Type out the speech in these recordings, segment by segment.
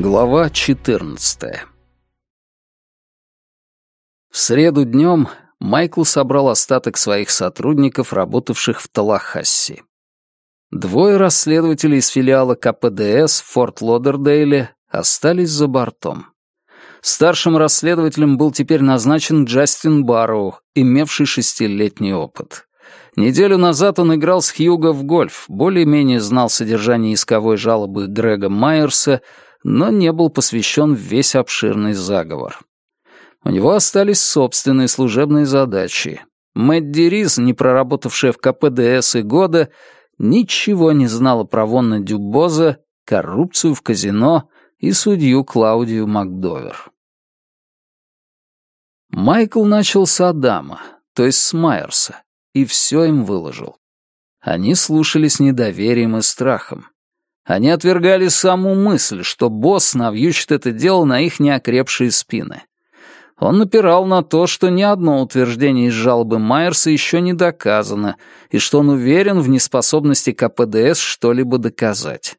Глава 14 В среду днем Майкл собрал остаток своих сотрудников, работавших в Талахасси. Двое расследователей из филиала КПДС в Форт Лодердейле остались за бортом. Старшим расследователем был теперь назначен Джастин Барроу, имевший шестилетний опыт. Неделю назад он играл с Хьюго в гольф, более-менее знал содержание исковой жалобы Грега Майерса, но не был посвящен в весь обширный заговор. У него остались собственные служебные задачи. Мэдди Риз, не проработавшая в КПДС и года, ничего не знала про Вонна Дюбоза, коррупцию в казино и судью Клаудию Макдовер. Майкл начал с Адама, то есть с Майерса, и все им выложил. Они слушали с недоверием и страхом. Они отвергали саму мысль, что босс навьючит это дело на их неокрепшие спины. Он напирал на то, что ни одно утверждение из жалобы Майерса еще не доказано, и что он уверен в неспособности КПДС что-либо доказать.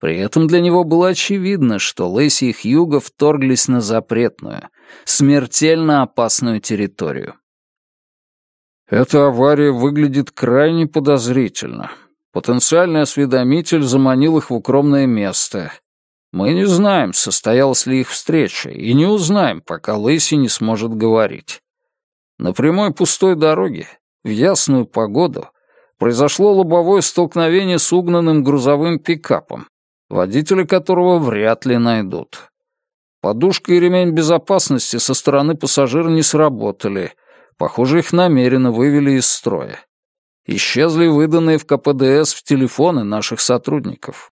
При этом для него было очевидно, что Лэйси и Хьюго вторглись на запретную, смертельно опасную территорию. «Эта авария выглядит крайне подозрительно», Потенциальный осведомитель заманил их в укромное место. Мы не знаем, состоялась ли их встреча, и не узнаем, пока Лэйси не сможет говорить. На прямой пустой дороге, в ясную погоду, произошло лобовое столкновение с угнанным грузовым пикапом, водителя которого вряд ли найдут. Подушка и ремень безопасности со стороны пассажира не сработали. Похоже, их намеренно вывели из строя. Исчезли выданные в КПДС в телефоны наших сотрудников.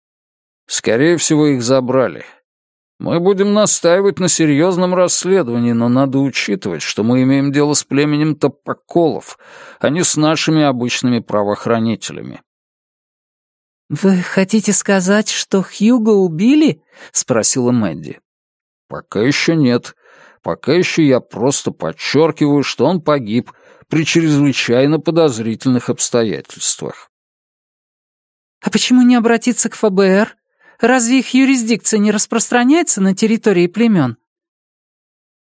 Скорее всего, их забрали. Мы будем настаивать на серьезном расследовании, но надо учитывать, что мы имеем дело с племенем топоколов, а не с нашими обычными правоохранителями. «Вы хотите сказать, что Хьюго убили?» — спросила Мэдди. «Пока еще нет. Пока еще я просто подчеркиваю, что он погиб, при чрезвычайно подозрительных обстоятельствах. «А почему не обратиться к ФБР? Разве их юрисдикция не распространяется на территории племен?»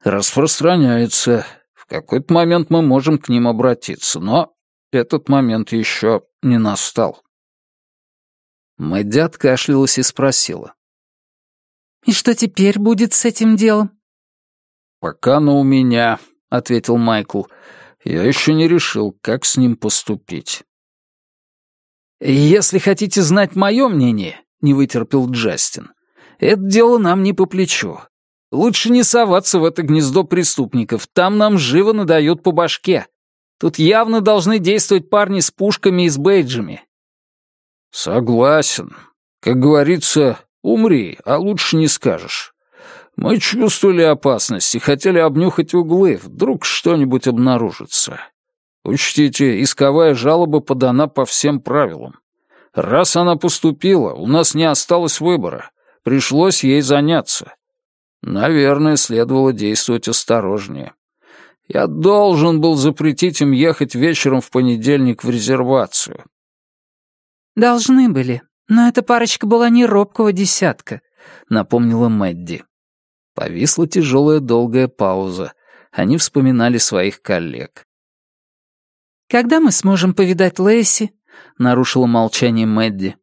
«Распространяется. В какой-то момент мы можем к ним обратиться, но этот момент еще не настал». Мэдди откашлялась и спросила. «И что теперь будет с этим делом?» «Пока оно у меня», — ответил Майкл. Я еще не решил, как с ним поступить. «Если хотите знать мое мнение», — не вытерпел Джастин, — «это дело нам не по плечу. Лучше не соваться в это гнездо преступников, там нам живо надают по башке. Тут явно должны действовать парни с пушками и с бейджами». «Согласен. Как говорится, умри, а лучше не скажешь. Мы чувствовали опасность и хотели обнюхать углы, вдруг что-нибудь обнаружится. Учтите, исковая жалоба подана по всем правилам. Раз она поступила, у нас не осталось выбора. Пришлось ей заняться. Наверное, следовало действовать осторожнее. Я должен был запретить им ехать вечером в понедельник в резервацию. «Должны были, но эта парочка была не робкого десятка», — напомнила Мэдди. Повисла тяжелая долгая пауза. Они вспоминали своих коллег. «Когда мы сможем повидать Лэйси?» — нарушила молчание Мэдди.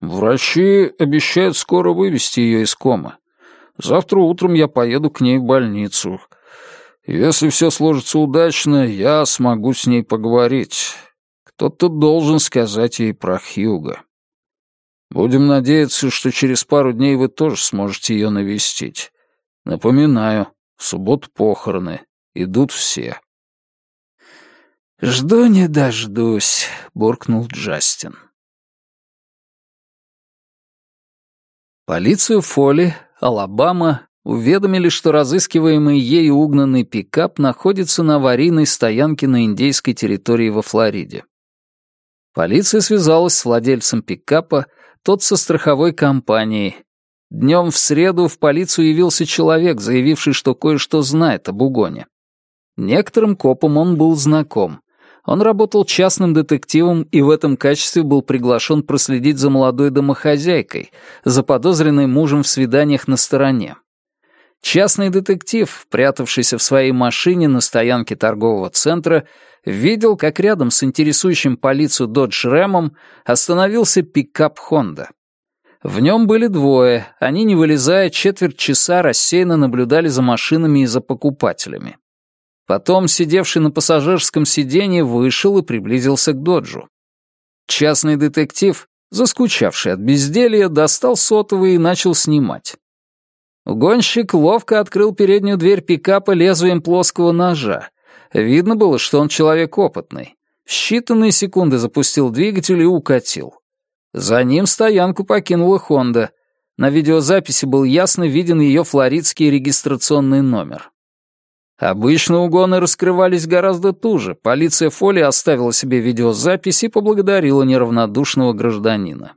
«Врачи обещают скоро вывести ее из комы. Завтра утром я поеду к ней в больницу. Если все сложится удачно, я смогу с ней поговорить. Кто-то должен сказать ей про Хьюга. Будем надеяться, что через пару дней вы тоже сможете ее навестить. Напоминаю, в субботу похороны. Идут все. «Жду не дождусь», — буркнул Джастин. Полицию Фоли, Алабама, уведомили, что разыскиваемый ею угнанный пикап находится на аварийной стоянке на индейской территории во Флориде. Полиция связалась с владельцем пикапа, тот со страховой компанией, Днем в среду в полицию явился человек, заявивший, что кое-что знает об угоне. Некоторым копам он был знаком. Он работал частным детективом и в этом качестве был приглашен проследить за молодой домохозяйкой, заподозренной мужем в свиданиях на стороне. Частный детектив, прятавшийся в своей машине на стоянке торгового центра, видел, как рядом с интересующим полицию Dodge Рэмом остановился пикап Honda. В нем были двое, они, не вылезая, четверть часа рассеянно наблюдали за машинами и за покупателями. Потом сидевший на пассажирском сиденье вышел и приблизился к Доджу. Частный детектив, заскучавший от безделья, достал сотовый и начал снимать. Гонщик ловко открыл переднюю дверь пикапа лезвием плоского ножа. Видно было, что он человек опытный. В считанные секунды запустил двигатель и укатил. За ним стоянку покинула Хонда. На видеозаписи был ясно виден ее флоридский регистрационный номер. Обычно угоны раскрывались гораздо туже. Полиция Фоли оставила себе видеозапись и поблагодарила неравнодушного гражданина.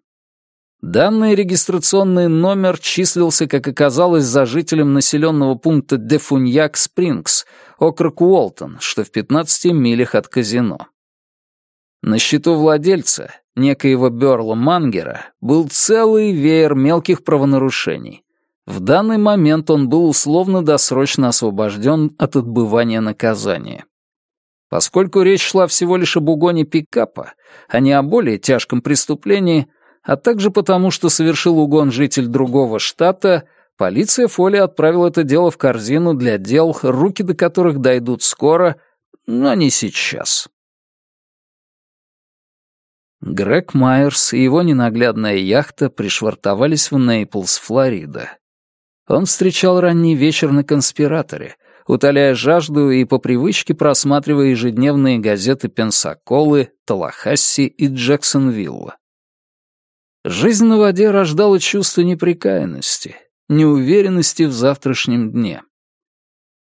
Данный регистрационный номер числился, как оказалось, за жителем населенного пункта Дефуньяк Спрингс, округ Уолтон, что в 15 милях от казино. На счету владельца, некоего Бёрла Мангера, был целый веер мелких правонарушений. В данный момент он был условно-досрочно освобожден от отбывания наказания. Поскольку речь шла всего лишь об угоне пикапа, а не о более тяжком преступлении, а также потому, что совершил угон житель другого штата, полиция Фоли отправила это дело в корзину для дел, руки до которых дойдут скоро, но не сейчас. Грег Майерс и его ненаглядная яхта пришвартовались в Нейплс, Флорида. Он встречал ранний вечер на конспираторе, утоляя жажду и по привычке просматривая ежедневные газеты Пенсаколы, Талахасси и Джексонвилла. Жизнь на воде рождала чувство неприкаянности, неуверенности в завтрашнем дне.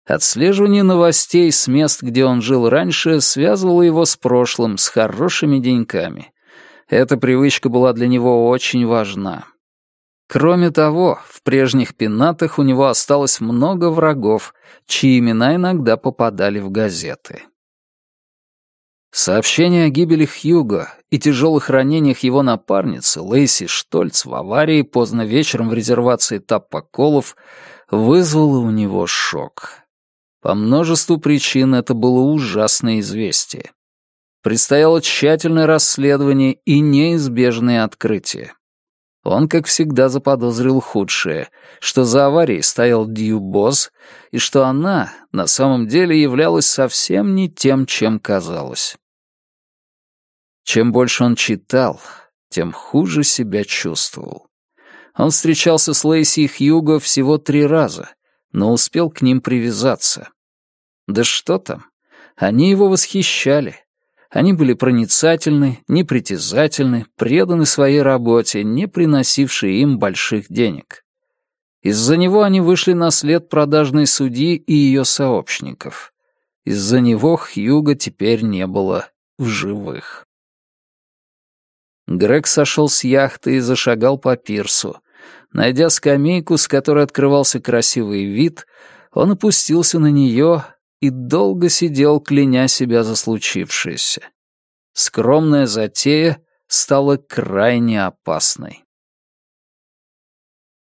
Отслеживание новостей с мест, где он жил раньше, связывало его с прошлым, с хорошими деньками. Эта привычка была для него очень важна. Кроме того, в прежних пенатах у него осталось много врагов, чьи имена иногда попадали в газеты. Сообщение о гибели Хьюго и тяжелых ранениях его напарницы Лейси Штольц в аварии поздно вечером в резервации Таппоколов вызвало у него шок. По множеству причин это было ужасное известие. Предстояло тщательное расследование и неизбежные открытия. Он, как всегда, заподозрил худшее, что за аварией стоял Дьюбоз, и что она на самом деле являлась совсем не тем, чем казалось. Чем больше он читал, тем хуже себя чувствовал. Он встречался с Лейси и Хьюго всего три раза, но успел к ним привязаться. Да что там, они его восхищали, они были проницательны, непритязательны, преданы своей работе, не приносившей им больших денег. Из-за него они вышли на след продажной судьи и ее сообщников. Из-за него Хьюга теперь не было в живых. Грег сошел с яхты и зашагал по пирсу. Найдя скамейку, с которой открывался красивый вид, он опустился на нее и долго сидел, кляня себя за случившееся. Скромная затея стала крайне опасной.